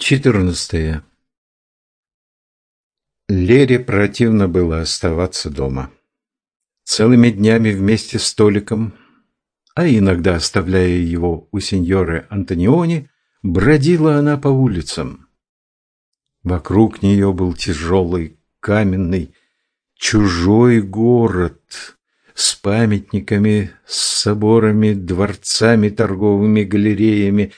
Четырнадцатое. Лере противно было оставаться дома. Целыми днями вместе с Толиком, а иногда оставляя его у сеньоры Антониони, бродила она по улицам. Вокруг нее был тяжелый, каменный, чужой город с памятниками, с соборами, дворцами, торговыми галереями.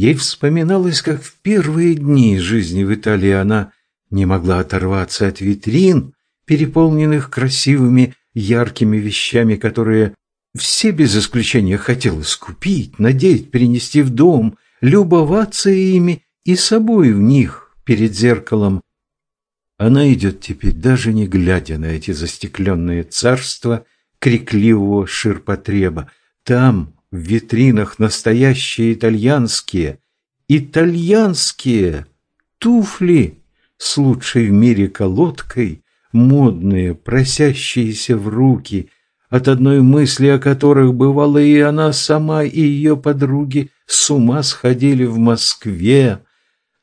Ей вспоминалось, как в первые дни жизни в Италии она не могла оторваться от витрин, переполненных красивыми, яркими вещами, которые все без исключения хотелось купить, надеть, принести в дом, любоваться ими и собой в них перед зеркалом. Она идет теперь, даже не глядя на эти застекленные царства крикливого ширпотреба. Там, в витринах, настоящие итальянские, итальянские туфли с лучшей в мире колодкой, модные, просящиеся в руки, от одной мысли о которых бывало и она сама, и ее подруги с ума сходили в Москве.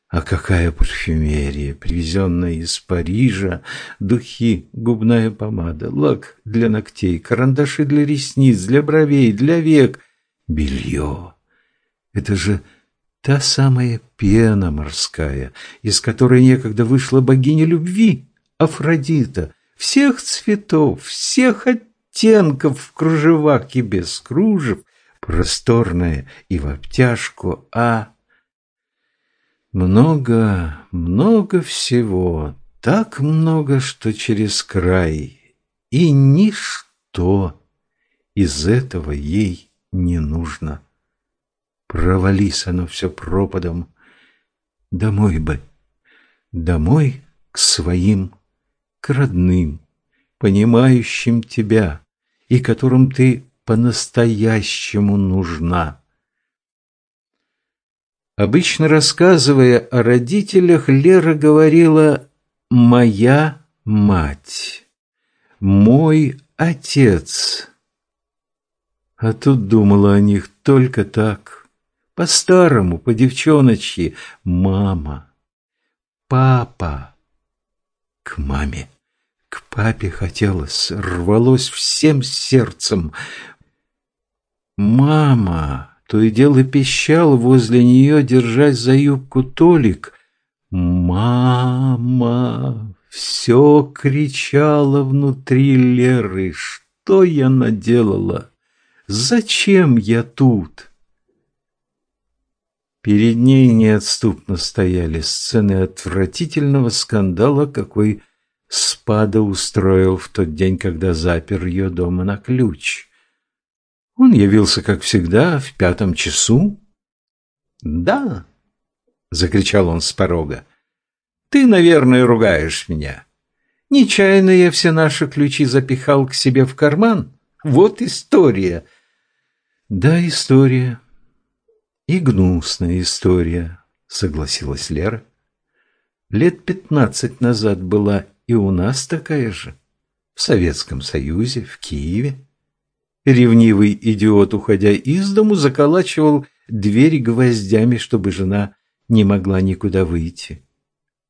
А какая парфюмерия, привезенная из Парижа, духи, губная помада, лак для ногтей, карандаши для ресниц, для бровей, для век, белье. Это же Та самая пена морская, из которой некогда вышла богиня любви, Афродита, всех цветов, всех оттенков в кружевах и без кружев, просторная и в обтяжку, а много, много всего, так много, что через край, и ничто из этого ей не нужно. Провались оно все пропадом. Домой бы, домой к своим, к родным, понимающим тебя и которым ты по-настоящему нужна. Обычно рассказывая о родителях, Лера говорила «моя мать», «мой отец». А тут думала о них только так по-старому, по-девчоночьи. Мама, папа. К маме, к папе хотелось, рвалось всем сердцем. Мама, то и дело пищал возле нее, держась за юбку Толик. Мама, все кричало внутри Леры. Что я наделала? Зачем я тут? Перед ней неотступно стояли сцены отвратительного скандала, какой Спада устроил в тот день, когда запер ее дома на ключ. Он явился, как всегда, в пятом часу. «Да!» — закричал он с порога. «Ты, наверное, ругаешь меня. Нечаянно я все наши ключи запихал к себе в карман. Вот история!» «Да, история!» И гнусная история, согласилась Лера. Лет пятнадцать назад была и у нас такая же. В Советском Союзе, в Киеве. Ревнивый идиот, уходя из дому, заколачивал дверь гвоздями, чтобы жена не могла никуда выйти.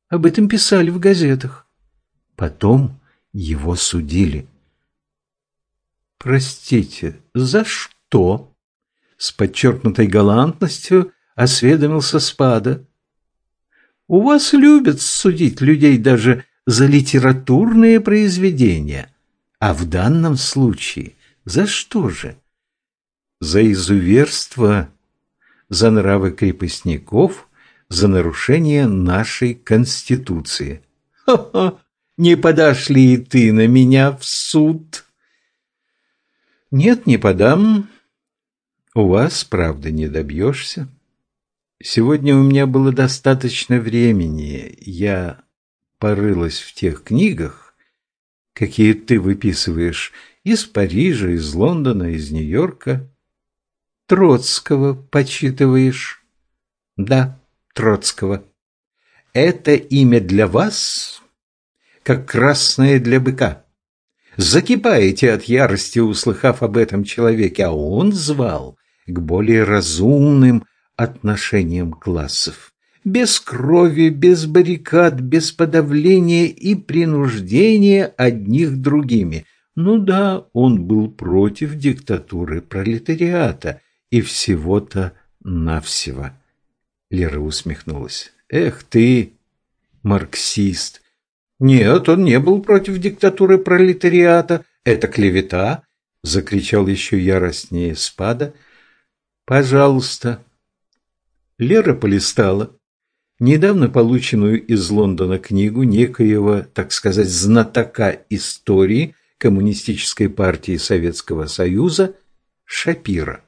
Об этом писали в газетах. Потом его судили. «Простите, за что?» С подчеркнутой галантностью осведомился Спада. «У вас любят судить людей даже за литературные произведения, а в данном случае за что же? За изуверство, за нравы крепостников, за нарушение нашей Конституции. Ха-ха! Не подашь ли и ты на меня в суд?» «Нет, не подам», у вас, правда, не добьешься. Сегодня у меня было достаточно времени. Я порылась в тех книгах, какие ты выписываешь из Парижа, из Лондона, из Нью-Йорка. Троцкого почитываешь? Да, Троцкого. Это имя для вас, как красное для быка. Закипаете от ярости, услыхав об этом человеке, а он звал к более разумным отношениям классов. без крови, без баррикад, без подавления и принуждения одних другими. Ну да, он был против диктатуры пролетариата и всего-то навсего. Лера усмехнулась. Эх ты, марксист! Нет, он не был против диктатуры пролетариата. Это клевета, закричал еще яростнее спада. Пожалуйста. Лера полистала недавно полученную из Лондона книгу некоего, так сказать, знатока истории Коммунистической партии Советского Союза Шапира.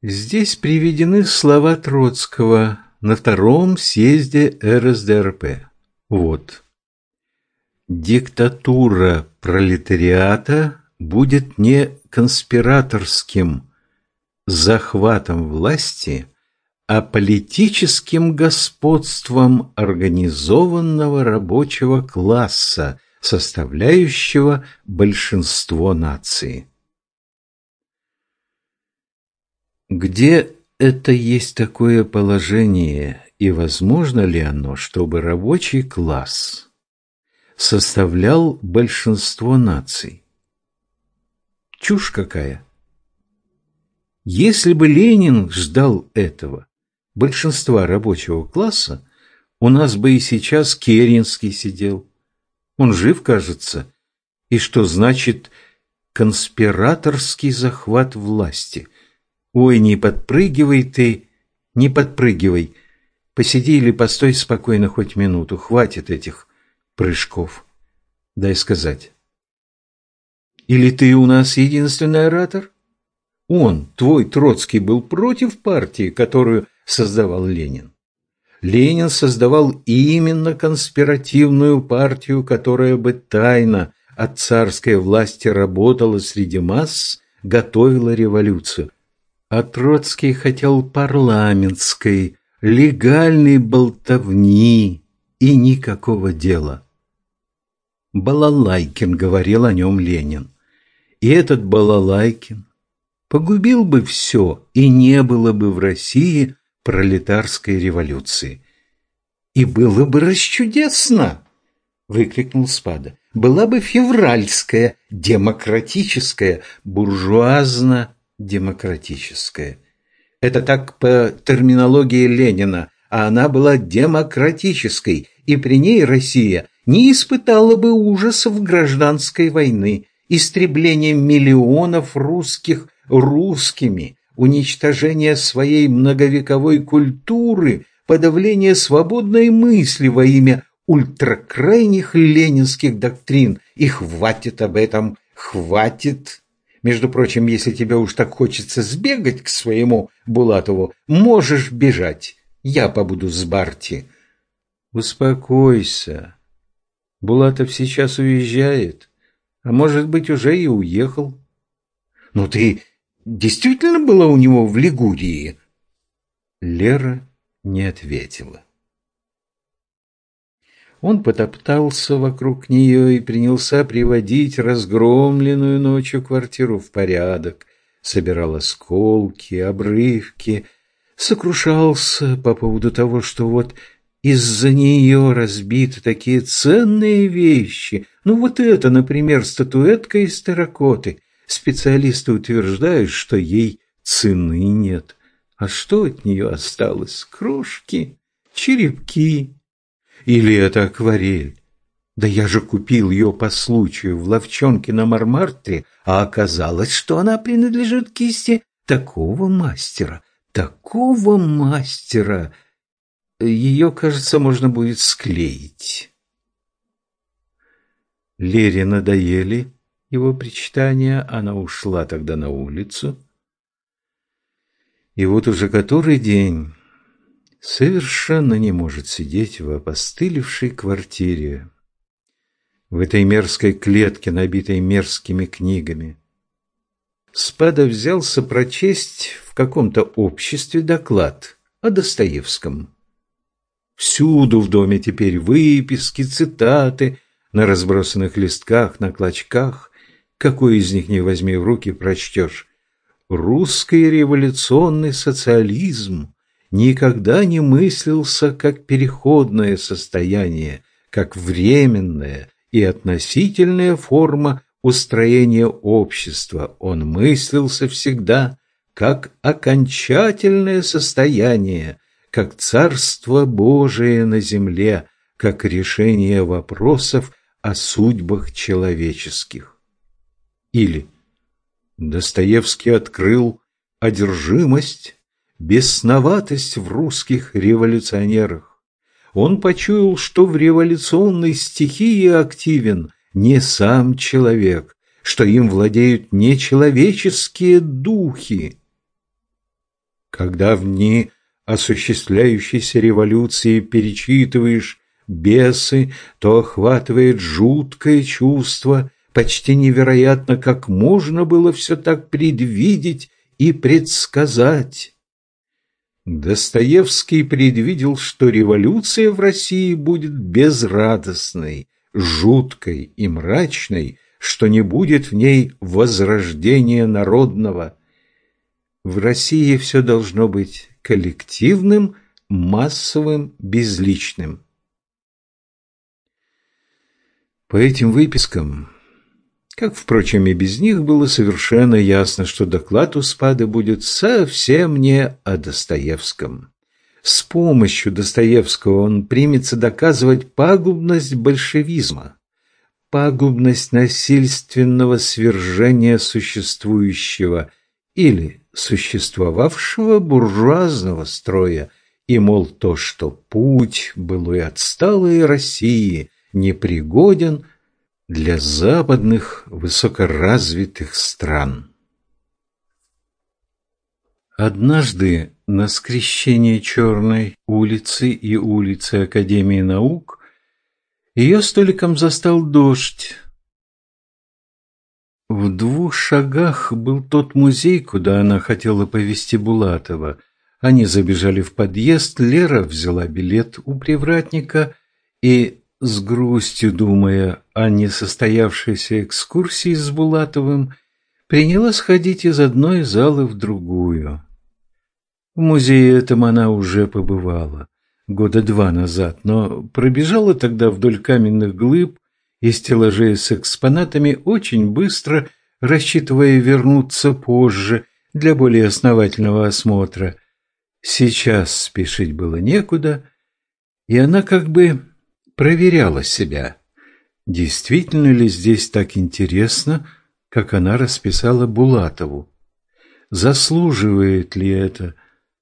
Здесь приведены слова Троцкого на втором съезде РСДРП. Вот. Диктатура пролетариата будет не конспираторским захватом власти, а политическим господством организованного рабочего класса, составляющего большинство нации. Где это есть такое положение, и возможно ли оно, чтобы рабочий класс составлял большинство наций? Чушь какая! Если бы Ленин ждал этого, большинства рабочего класса, у нас бы и сейчас Керенский сидел. Он жив, кажется. И что значит конспираторский захват власти? Ой, не подпрыгивай ты, не подпрыгивай. Посиди или постой спокойно хоть минуту. Хватит этих прыжков. Дай сказать. Или ты у нас единственный оратор? Он, твой Троцкий, был против партии, которую создавал Ленин. Ленин создавал именно конспиративную партию, которая бы тайно от царской власти работала среди масс, готовила революцию. А Троцкий хотел парламентской, легальной болтовни и никакого дела. Балалайкин говорил о нем Ленин. И этот Балалайкин погубил бы все, и не было бы в России пролетарской революции. «И было бы расчудесно!» — выкрикнул Спада. «Была бы февральская, демократическая, буржуазно-демократическая. Это так по терминологии Ленина, а она была демократической, и при ней Россия не испытала бы ужасов гражданской войны, истребления миллионов русских русскими, уничтожение своей многовековой культуры, подавление свободной мысли во имя ультракрайних ленинских доктрин. И хватит об этом, хватит. Между прочим, если тебе уж так хочется сбегать к своему Булатову, можешь бежать. Я побуду с Барти. Успокойся. Булатов сейчас уезжает, а может быть, уже и уехал. Ну ты действительно была у него в Лигурии?» Лера не ответила. Он потоптался вокруг нее и принялся приводить разгромленную ночью квартиру в порядок, собирал осколки, обрывки, сокрушался по поводу того, что вот из-за нее разбиты такие ценные вещи. Ну вот это, например, статуэтка из терракоты — Специалисты утверждают, что ей цены нет. А что от нее осталось? Кружки, черепки. Или это акварель? Да я же купил ее по случаю в ловчонке на Мармартре, а оказалось, что она принадлежит кисти такого мастера, такого мастера. Ее, кажется, можно будет склеить. Лере надоели его причитания, она ушла тогда на улицу. И вот уже который день совершенно не может сидеть в опостылевшей квартире, в этой мерзкой клетке, набитой мерзкими книгами. Спада взялся прочесть в каком-то обществе доклад о Достоевском. Всюду в доме теперь выписки, цитаты на разбросанных листках, на клочках. Какой из них не возьми в руки, прочтешь. Русский революционный социализм никогда не мыслился как переходное состояние, как временная и относительная форма устроения общества. Он мыслился всегда как окончательное состояние, как Царство Божие на земле, как решение вопросов о судьбах человеческих. Или Достоевский открыл одержимость, бесноватость в русских революционерах. Он почуял, что в революционной стихии активен не сам человек, что им владеют нечеловеческие духи. Когда в дни осуществляющейся революции перечитываешь бесы, то охватывает жуткое чувство, почти невероятно, как можно было все так предвидеть и предсказать. Достоевский предвидел, что революция в России будет безрадостной, жуткой и мрачной, что не будет в ней возрождения народного. В России все должно быть коллективным, массовым, безличным. По этим выпискам, как, впрочем, и без них, было совершенно ясно, что доклад у Спады будет совсем не о Достоевском. С помощью Достоевского он примется доказывать пагубность большевизма, пагубность насильственного свержения существующего или существовавшего буржуазного строя, и, мол, то, что путь былой отсталой России непригоден для западных высокоразвитых стран. Однажды на скрещении Черной улицы и улицы Академии наук ее столиком застал дождь. В двух шагах был тот музей, куда она хотела повезти Булатова. Они забежали в подъезд, Лера взяла билет у привратника и с грустью думая о несостоявшейся экскурсии с Булатовым, приняла сходить из одной залы в другую. В музее этом она уже побывала года два назад, но пробежала тогда вдоль каменных глыб и стеллажей с экспонатами очень быстро, рассчитывая вернуться позже для более основательного осмотра. Сейчас спешить было некуда, и она как бы проверяла себя, действительно ли здесь так интересно, как она расписала Булатову. Заслуживает ли это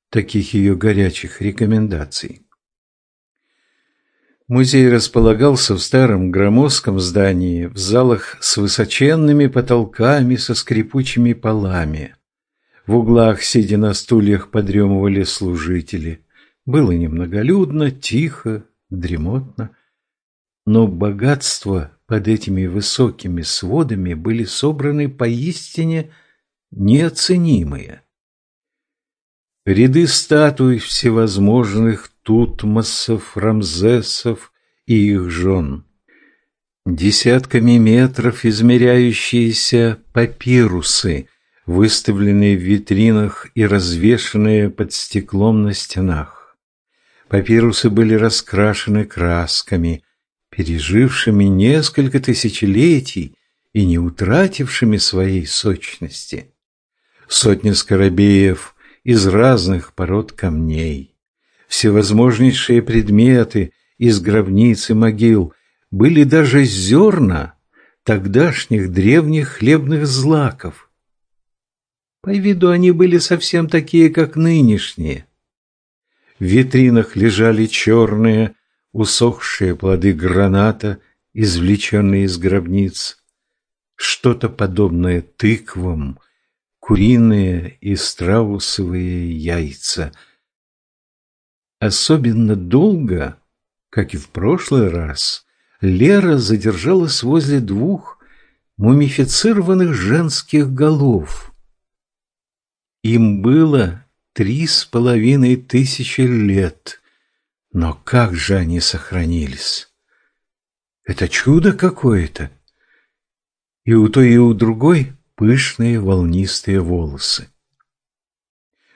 таких ее горячих рекомендаций? Музей располагался в старом громоздком здании, в залах с высоченными потолками, со скрипучими полами. В углах, сидя на стульях, подремывали служители. Было немноголюдно, тихо, дремотно но богатства под этими высокими сводами были собраны поистине неоценимые. Ряды статуй всевозможных Тутмосов, Рамзесов и их жен, десятками метров измеряющиеся папирусы, выставленные в витринах и развешанные под стеклом на стенах. Папирусы были раскрашены красками – пережившими несколько тысячелетий и не утратившими своей сочности. Сотни скоробеев из разных пород камней, всевозможнейшие предметы из гробниц и могил, были даже зерна тогдашних древних хлебных злаков. По виду они были совсем такие, как нынешние. В витринах лежали черные, усохшие плоды граната, извлеченные из гробниц, что-то подобное тыквам, куриные и страусовые яйца. Особенно долго, как и в прошлый раз, Лера задержалась возле двух мумифицированных женских голов. Им было три с половиной тысячи лет. Но как же они сохранились? Это чудо какое-то. И у той, и у другой пышные волнистые волосы.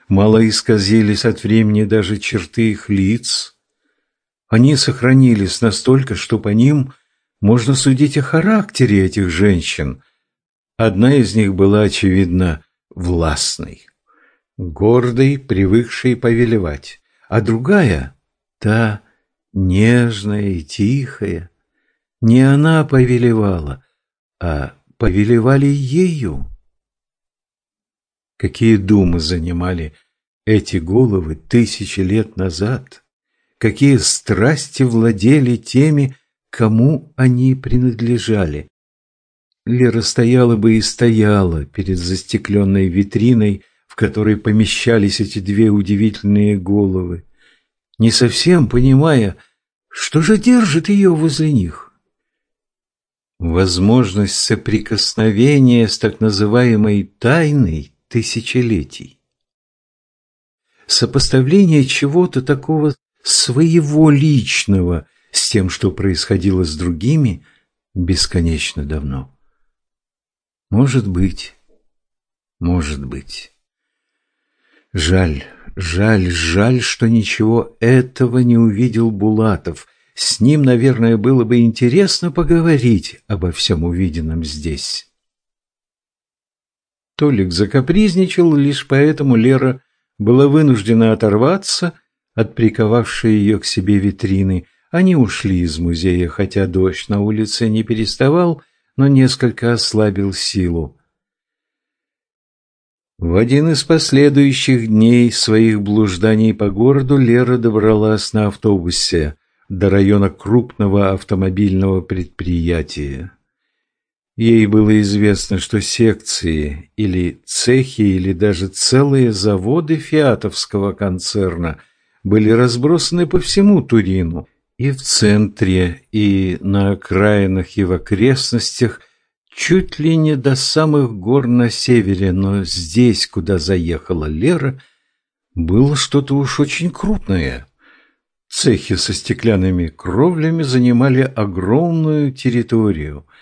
мало исказились от времени даже черты их лиц. Они сохранились настолько, что по ним можно судить о характере этих женщин. Одна из них была, очевидно, властной, гордой, привыкшей повелевать, а другая — та нежная и тихая. Не она повелевала, а повелевали ею. Какие думы занимали эти головы тысячи лет назад, какие страсти владели теми, кому они принадлежали. Лера стояла бы и стояла перед застекленной витриной, в которой помещались эти две удивительные головы, не совсем понимая, что же держит ее возле них. Возможность соприкосновения с так называемой тайной тысячелетий. Сопоставление чего-то такого своего личного с тем, что происходило с другими, бесконечно давно. Может быть, может быть. Жаль, жаль, жаль, что ничего этого не увидел Булатов. С ним, наверное, было бы интересно поговорить обо всем увиденном здесь. Толик закапризничал, лишь поэтому Лера была вынуждена оторваться от приковавшей ее к себе витрины. Они ушли из музея, хотя дождь на улице не переставал, но несколько ослабил силу. В один из последующих дней своих блужданий по городу Лера добралась на автобусе до района крупного автомобильного предприятия. Ей было известно, что секции или цехи, или даже целые заводы фиатовского концерна были разбросаны по всему Турину, и в центре, и на окраинах, и в окрестностях, чуть ли не до самых гор на севере, но здесь, куда заехала Лера, было что-то уж очень крупное. Цехи со стеклянными кровлями занимали огромную территорию –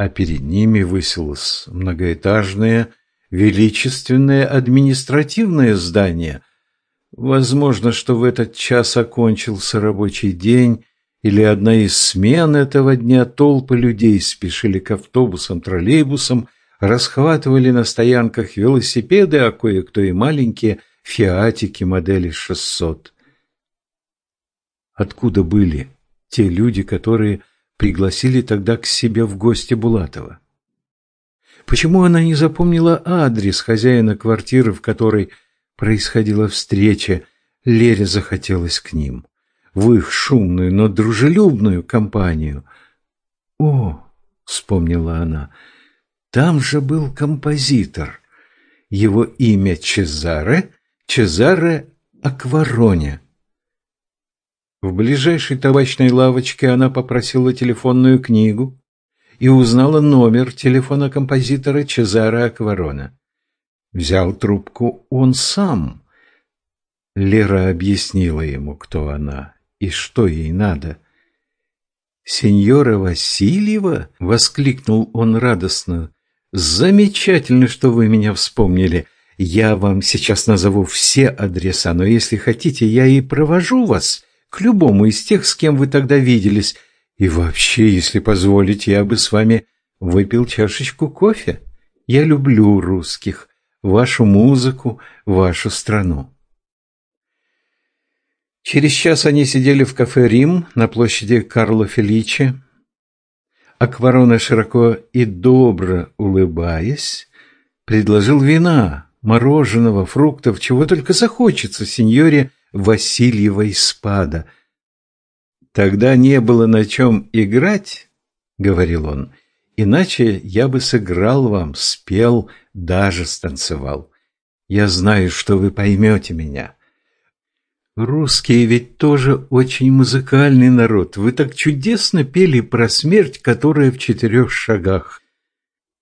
а перед ними высилось многоэтажное, величественное административное здание. Возможно, что в этот час окончился рабочий день, или одна из смен этого дня толпы людей спешили к автобусам, троллейбусам, расхватывали на стоянках велосипеды, а кое-кто и маленькие фиатики модели 600. Откуда были те люди, которые пригласили тогда к себе в гости Булатова. Почему она не запомнила адрес хозяина квартиры, в которой происходила встреча? Лере захотелось к ним, в их шумную, но дружелюбную компанию. «О!» — вспомнила она. «Там же был композитор. Его имя Чезаре, Чезаре Аквароне». В ближайшей табачной лавочке она попросила телефонную книгу и узнала номер телефона композитора Чезаре Акварона. Взял трубку он сам. Лера объяснила ему, кто она и что ей надо. «Сеньора Васильева?» — воскликнул он радостно. «Замечательно, что вы меня вспомнили. Я вам сейчас назову все адреса, но если хотите, я и провожу вас к любому из тех, с кем вы тогда виделись. И вообще, если позволите, я бы с вами выпил чашечку кофе. Я люблю русских, вашу музыку, вашу страну. Через час они сидели в кафе «Рим» на площади Карло Феличи. Акварона, широко и добро улыбаясь, предложил вина, мороженого, фруктов, чего только захочется сеньоре Васильевой спада. «Тогда не было на чем играть», — говорил он, — «иначе я бы сыграл вам, спел, даже станцевал. Я знаю, что вы поймете меня». Русские ведь тоже очень музыкальный народ. Вы так чудесно пели про смерть, которая в четырех шагах.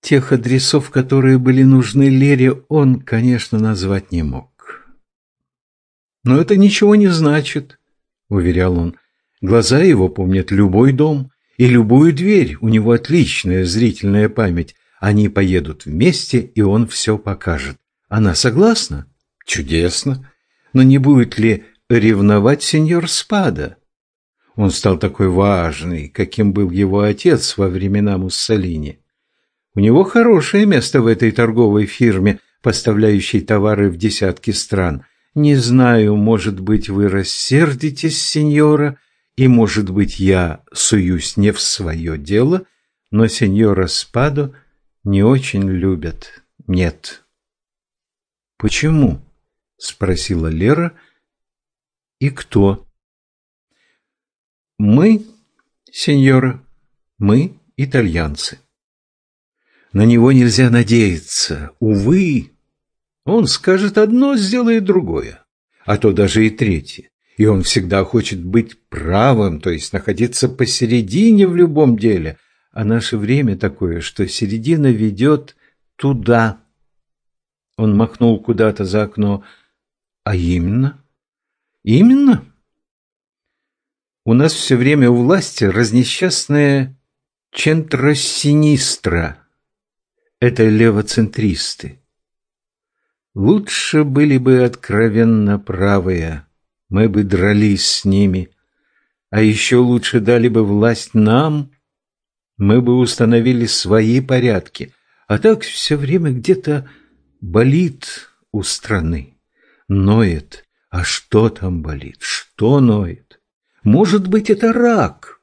Тех адресов, которые были нужны Лере, он, конечно, назвать не мог. «Но это ничего не значит», — уверял он. «Глаза его помнят любой дом и любую дверь. У него отличная зрительная память. Они поедут вместе, и он все покажет. Она согласна?» Чудесно. Но не будет ли ревновать сеньор Спада? Он стал такой важный, каким был его отец во времена Муссолини. У него хорошее место в этой торговой фирме, поставляющей товары в десятки стран. Не знаю, может быть, вы рассердитесь, сеньора, и, может быть, я суюсь не в свое дело, но сеньора Спадо не очень любят. Нет. Почему? Спросила Лера. И кто? Мы, сеньора, мы итальянцы. На него нельзя надеяться. Увы, он скажет одно, сделает другое, а то даже и третье. И он всегда хочет быть правым, то есть находиться посередине в любом деле. А наше время такое, что середина ведет туда. Он махнул куда-то за окно. А именно? Именно? У нас все время у власти разнесчастная чентросинистра. Это левоцентристы. Лучше были бы откровенно правые, мы бы дрались с ними, а еще лучше дали бы власть нам, мы бы установили свои порядки, а так все время где-то болит у страны, ноет. А что там болит? Что ноет? Может быть, это рак.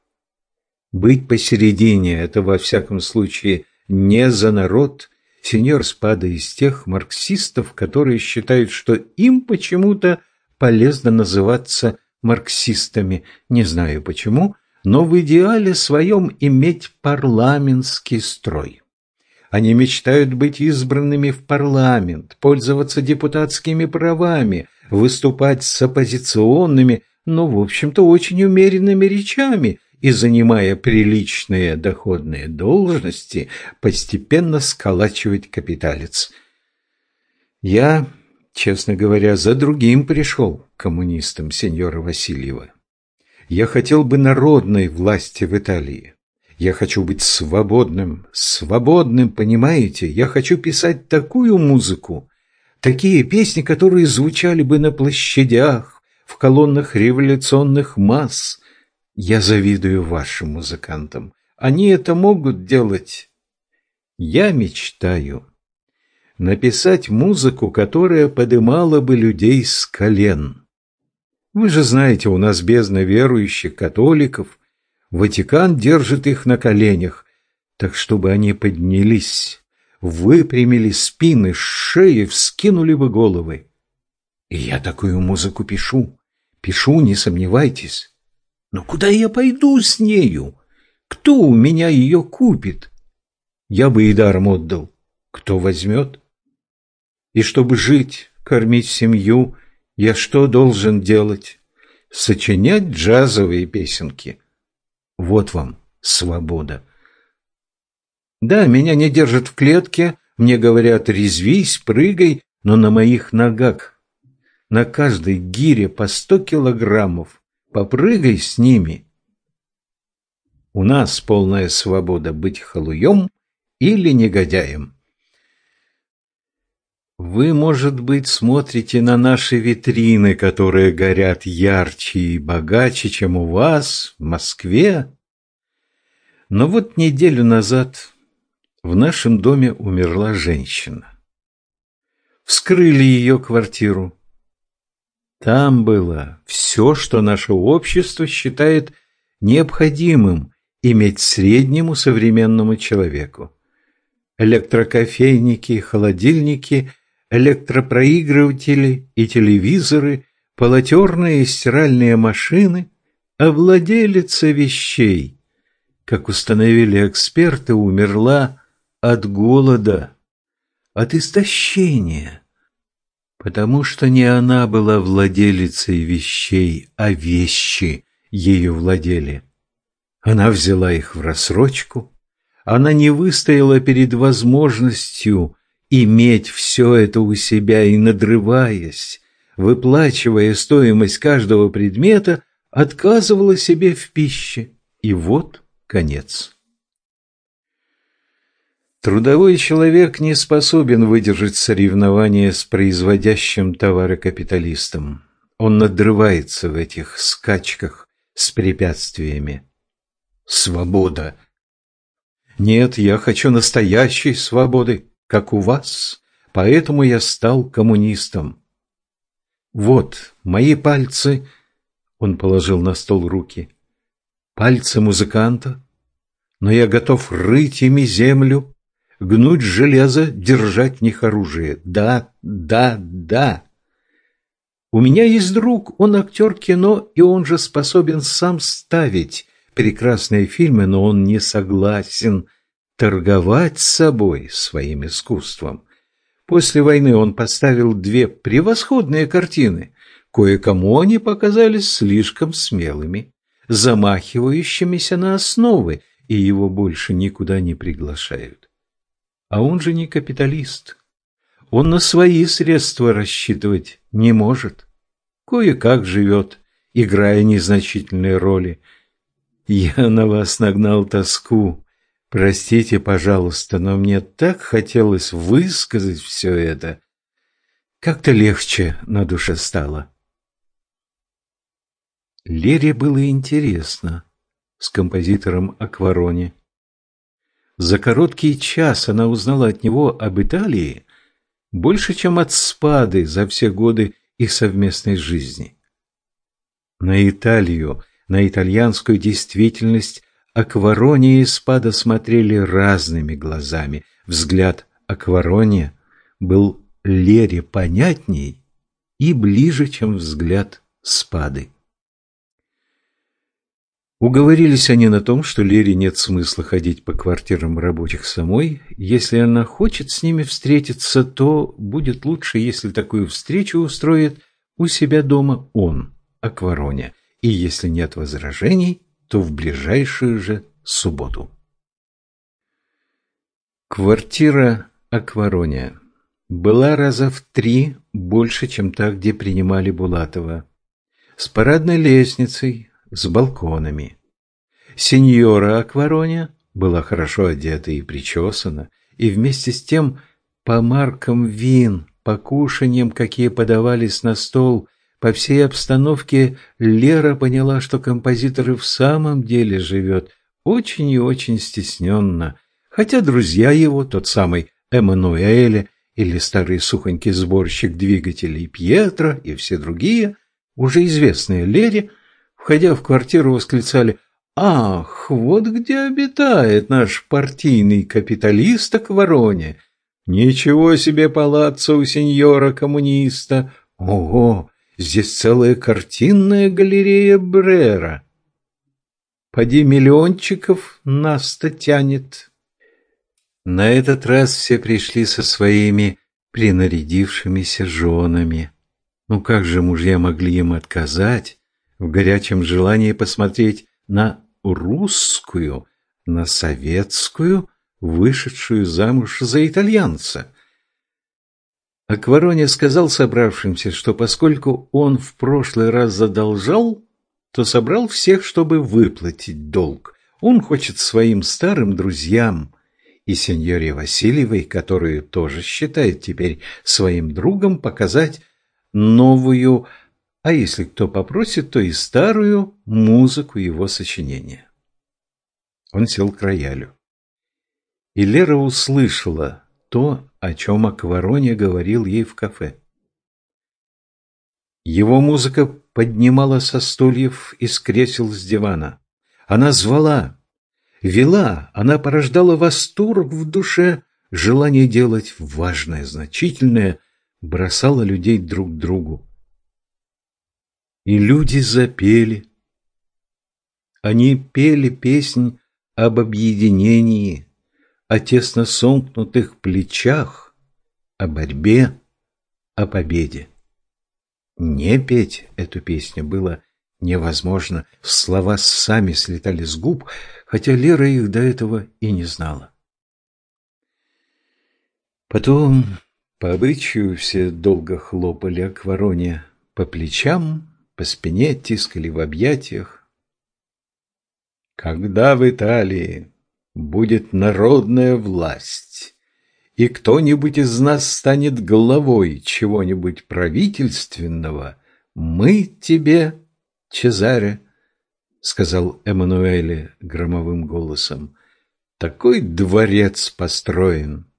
Быть посередине – это, во всяком случае, не за народ – Сеньор Спада из тех марксистов, которые считают, что им почему-то полезно называться марксистами. Не знаю почему, но в идеале своем иметь парламентский строй. Они мечтают быть избранными в парламент, пользоваться депутатскими правами, выступать с оппозиционными, но, в общем-то, очень умеренными речами и, занимая приличные доходные должности, постепенно сколачивать капиталец. Я, честно говоря, за другим пришел коммунистам сеньора Васильева. Я хотел бы народной власти в Италии. Я хочу быть свободным, свободным, понимаете? Я хочу писать такую музыку, такие песни, которые звучали бы на площадях, в колоннах революционных масс, я завидую вашим музыкантам. Они это могут делать. Я мечтаю написать музыку, которая подымала бы людей с колен. Вы же знаете, у нас бездна верующих католиков. Ватикан держит их на коленях, так чтобы они поднялись, выпрямили спины, шеи, вскинули бы головы. И я такую музыку пишу. Пишу, не сомневайтесь. Но куда я пойду с нею? Кто у меня ее купит? Я бы и даром отдал. Кто возьмет? И чтобы жить, кормить семью, я что должен делать? Сочинять джазовые песенки. Вот вам свобода. Да, меня не держат в клетке, мне говорят «резвись, прыгай», но на моих ногах, на каждой гире по сто килограммов, Попрыгай с ними. У нас полная свобода быть халуем или негодяем. Вы, может быть, смотрите на наши витрины, которые горят ярче и богаче, чем у вас в Москве. Но вот неделю назад в нашем доме умерла женщина. Вскрыли ее квартиру. Там было все, что наше общество считает необходимым иметь среднему современному человеку. Электрокофейники, холодильники, электропроигрыватели и телевизоры, полотерные стиральные машины, а владелица вещей, как установили эксперты, умерла от голода, от истощения потому что не она была владелицей вещей, а вещи ею владели. Она взяла их в рассрочку, она не выстояла перед возможностью иметь все это у себя и, надрываясь, выплачивая стоимость каждого предмета, отказывала себе в пище. И вот конец. Трудовой человек не способен выдержать соревнования с производящим товары капиталистом. Он надрывается в этих скачках с препятствиями. Свобода. Нет, я хочу настоящей свободы, как у вас, поэтому я стал коммунистом. Вот мои пальцы, он положил на стол руки, пальцы музыканта, но я готов рыть ими землю, гнуть железо, держать в них оружие. Да, да, да. У меня есть друг, он актер кино, и он же способен сам ставить прекрасные фильмы, но он не согласен торговать собой, своим искусством. После войны он поставил две превосходные картины. Кое-кому они показались слишком смелыми, замахивающимися на основы, и его больше никуда не приглашают. А он же не капиталист. Он на свои средства рассчитывать не может. Кое-как живет, играя незначительные роли. Я на вас нагнал тоску. Простите, пожалуйста, но мне так хотелось высказать все это. Как-то легче на душе стало. Лере было интересно с композитором Аквароне. За короткий час она узнала от него об Италии больше, чем от Спады за все годы их совместной жизни. На Италию, на итальянскую действительность Акварония и Спада смотрели разными глазами. Взгляд Акварония был Лере понятней и ближе, чем взгляд Спады. Уговорились они на том, что Лере нет смысла ходить по квартирам рабочих самой. Если она хочет с ними встретиться, то будет лучше, если такую встречу устроит у себя дома он, Аквароня. И если нет возражений, то в ближайшую же субботу. Квартира Акварония была раза в три больше, чем та, где принимали Булатова. С парадной лестницей, с балконами. Сеньора Аквароня была хорошо одета и причесана, и вместе с тем по маркам вин, по кушаньям, какие подавались на стол, по всей обстановке Лера поняла, что композитор и в самом деле живет очень и очень стесненно, хотя друзья его, тот самый Эммануэле или старый сухонький сборщик двигателей Пьетро и все другие, уже известные Лере, входя в квартиру, восклицали «Ах, вот где обитает наш партийный капиталист в Вороне! Ничего себе палаццо у сеньора-коммуниста! Ого, здесь целая картинная галерея Брера!» Поди миллиончиков нас-то тянет. На этот раз все пришли со своими принарядившимися женами. Ну как же мужья могли им отказать? В горячем желании посмотреть на русскую, на советскую, вышедшую замуж за итальянца. Аквароне сказал собравшимся, что поскольку он в прошлый раз задолжал, то собрал всех, чтобы выплатить долг. Он хочет своим старым друзьям и сеньоре Васильевой, которую тоже считает теперь своим другом, показать новую а если кто попросит, то и старую музыку его сочинения. Он сел к роялю. И Лера услышала то, о чем Аквароне говорил ей в кафе. Его музыка поднимала со стульев и с кресел с дивана. Она звала, вела, она порождала восторг в душе, желание делать важное, значительное, бросала людей друг к другу. И люди запели. Они пели песнь об объединении, о тесно сомкнутых плечах, о борьбе, о победе. Не петь эту песню было невозможно, слова сами слетали с губ, хотя Лера их до этого и не знала. Потом, по обычаю, все долго хлопали аквароне по плечам, по спине тискали в объятиях. Когда в Италии будет народная власть, и кто-нибудь из нас станет главой чего-нибудь правительственного, мы тебе, Чезаре, — сказал Эммануэле громовым голосом, — такой дворец построен.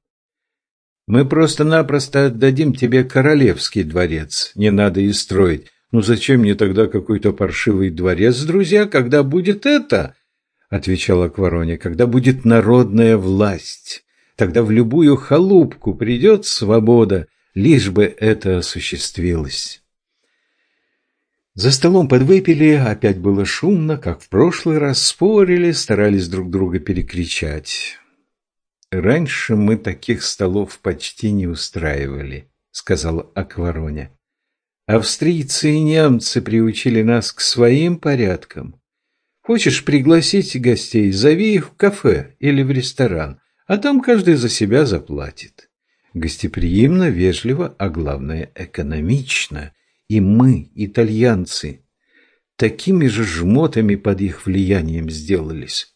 Мы просто-напросто отдадим тебе королевский дворец, не надо и строить. Ну зачем мне тогда какой-то паршивый дворец, друзья, когда будет это? Отвечала Квароне, когда будет народная власть. Тогда в любую халупку придет свобода, лишь бы это осуществилось. За столом подвыпили, опять было шумно, как в прошлый раз, спорили, старались друг друга перекричать. «Раньше мы таких столов почти не устраивали», — сказал Аквароня. «Австрийцы и немцы приучили нас к своим порядкам. Хочешь пригласить гостей, зови их в кафе или в ресторан, а там каждый за себя заплатит. Гостеприимно, вежливо, а главное, экономично» И мы, итальянцы, такими же жмотами под их влиянием сделались.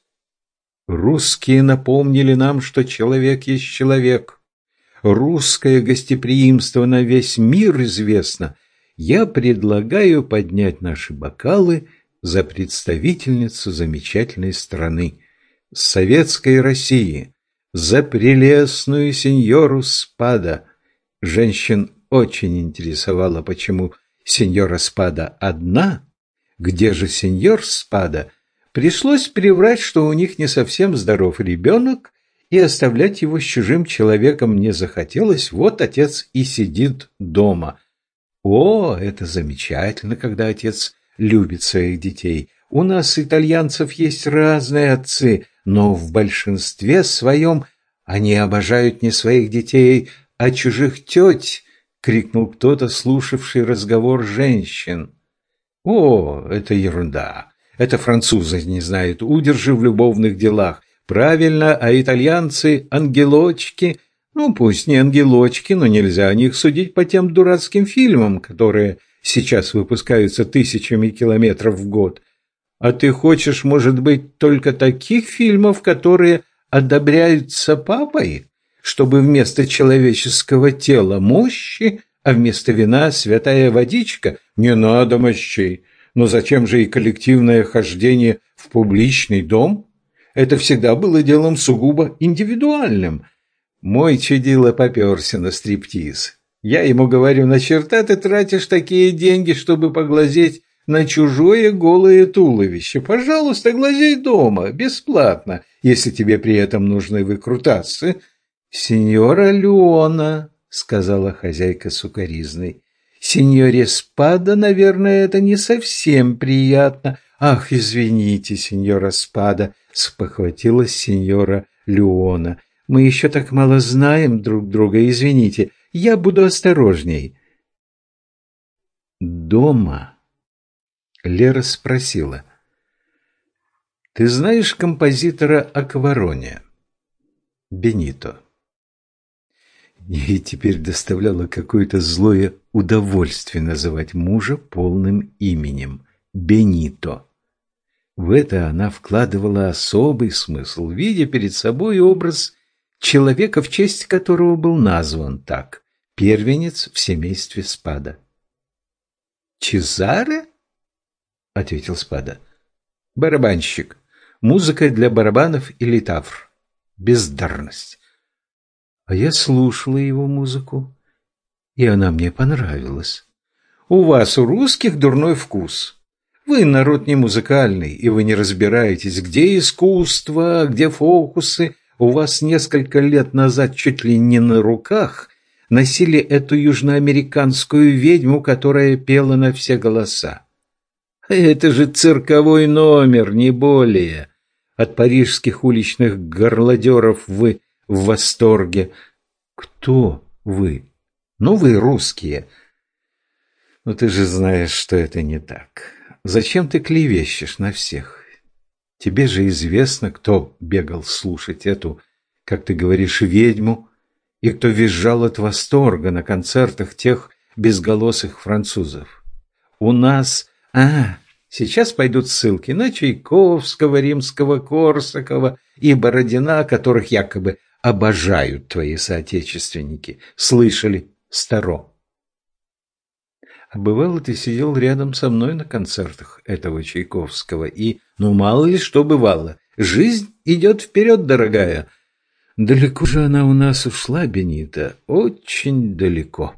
Русские напомнили нам, что человек есть человек. Русское гостеприимство на весь мир известно. Я предлагаю поднять наши бокалы за представительницу замечательной страны, советской России, за прелестную сеньору Спада. Женщин очень интересовало, почему сеньора Спада одна, где же сеньор Спада, пришлось приврать, что у них не совсем здоров ребенок, и оставлять его с чужим человеком не захотелось, вот отец и сидит дома. О, это замечательно, когда отец любит своих детей. У нас, итальянцев, есть разные отцы, но в большинстве своем они обожают не своих детей, а чужих теть, — крикнул кто-то, слушавший разговор женщин. «О, это ерунда! Это французы не знают удержи в любовных делах. Правильно, а итальянцы — ангелочки. Ну, пусть не ангелочки, но нельзя о них судить по тем дурацким фильмам, которые сейчас выпускаются тысячами километров в год. А ты хочешь, может быть, только таких фильмов, которые одобряются папой?» чтобы вместо человеческого тела мощи, а вместо вина святая водичка? Не надо мощей. Но зачем же и коллективное хождение в публичный дом? Это всегда было делом сугубо индивидуальным. Мой чудило поперся на стриптиз. Я ему говорю, на черта ты тратишь такие деньги, чтобы поглазеть на чужое голое туловище. Пожалуйста, глазей дома, бесплатно, если тебе при этом нужны выкрутасы «Сеньора Леона», — сказала хозяйка сукаризной, — «сеньоре Спада, наверное, это не совсем приятно». «Ах, извините, сеньора Спада», — спохватилась сеньора Леона. «Мы еще так мало знаем друг друга, извините. Я буду осторожней». «Дома?» — Лера спросила. «Ты знаешь композитора Акварония?» «Бенито». Ей теперь доставляло какое-то злое удовольствие называть мужа полным именем – Бенито. В это она вкладывала особый смысл, видя перед собой образ человека, в честь которого был назван так – первенец в семействе Спада. «Чезаре?» – ответил Спада. «Барабанщик. Музыка для барабанов и литавр. Бездарность. А я слушала его музыку, и она мне понравилась. У вас, у русских, дурной вкус. Вы народ не музыкальный, и вы не разбираетесь, где искусство, где фокусы. У вас несколько лет назад чуть ли не на руках носили эту южноамериканскую ведьму, которая пела на все голоса. Это же цирковой номер, не более. От парижских уличных горлодеров вы в восторге. Кто вы? Ну, вы русские. Но ты же знаешь, что это не так. Зачем ты клевещешь на всех? Тебе же известно, кто бегал слушать эту, как ты говоришь, ведьму, и кто визжал от восторга на концертах тех безголосых французов. У нас... А, Сейчас пойдут ссылки на Чайковского, Римского, Корсакова и Бородина, которых якобы обожают твои соотечественники. Слышали? Старо. Бывало, ты сидел рядом со мной на концертах этого Чайковского, и, ну, мало ли что бывало, жизнь идет вперед, дорогая. Далеко же она у нас ушла, Бенита, очень далеко.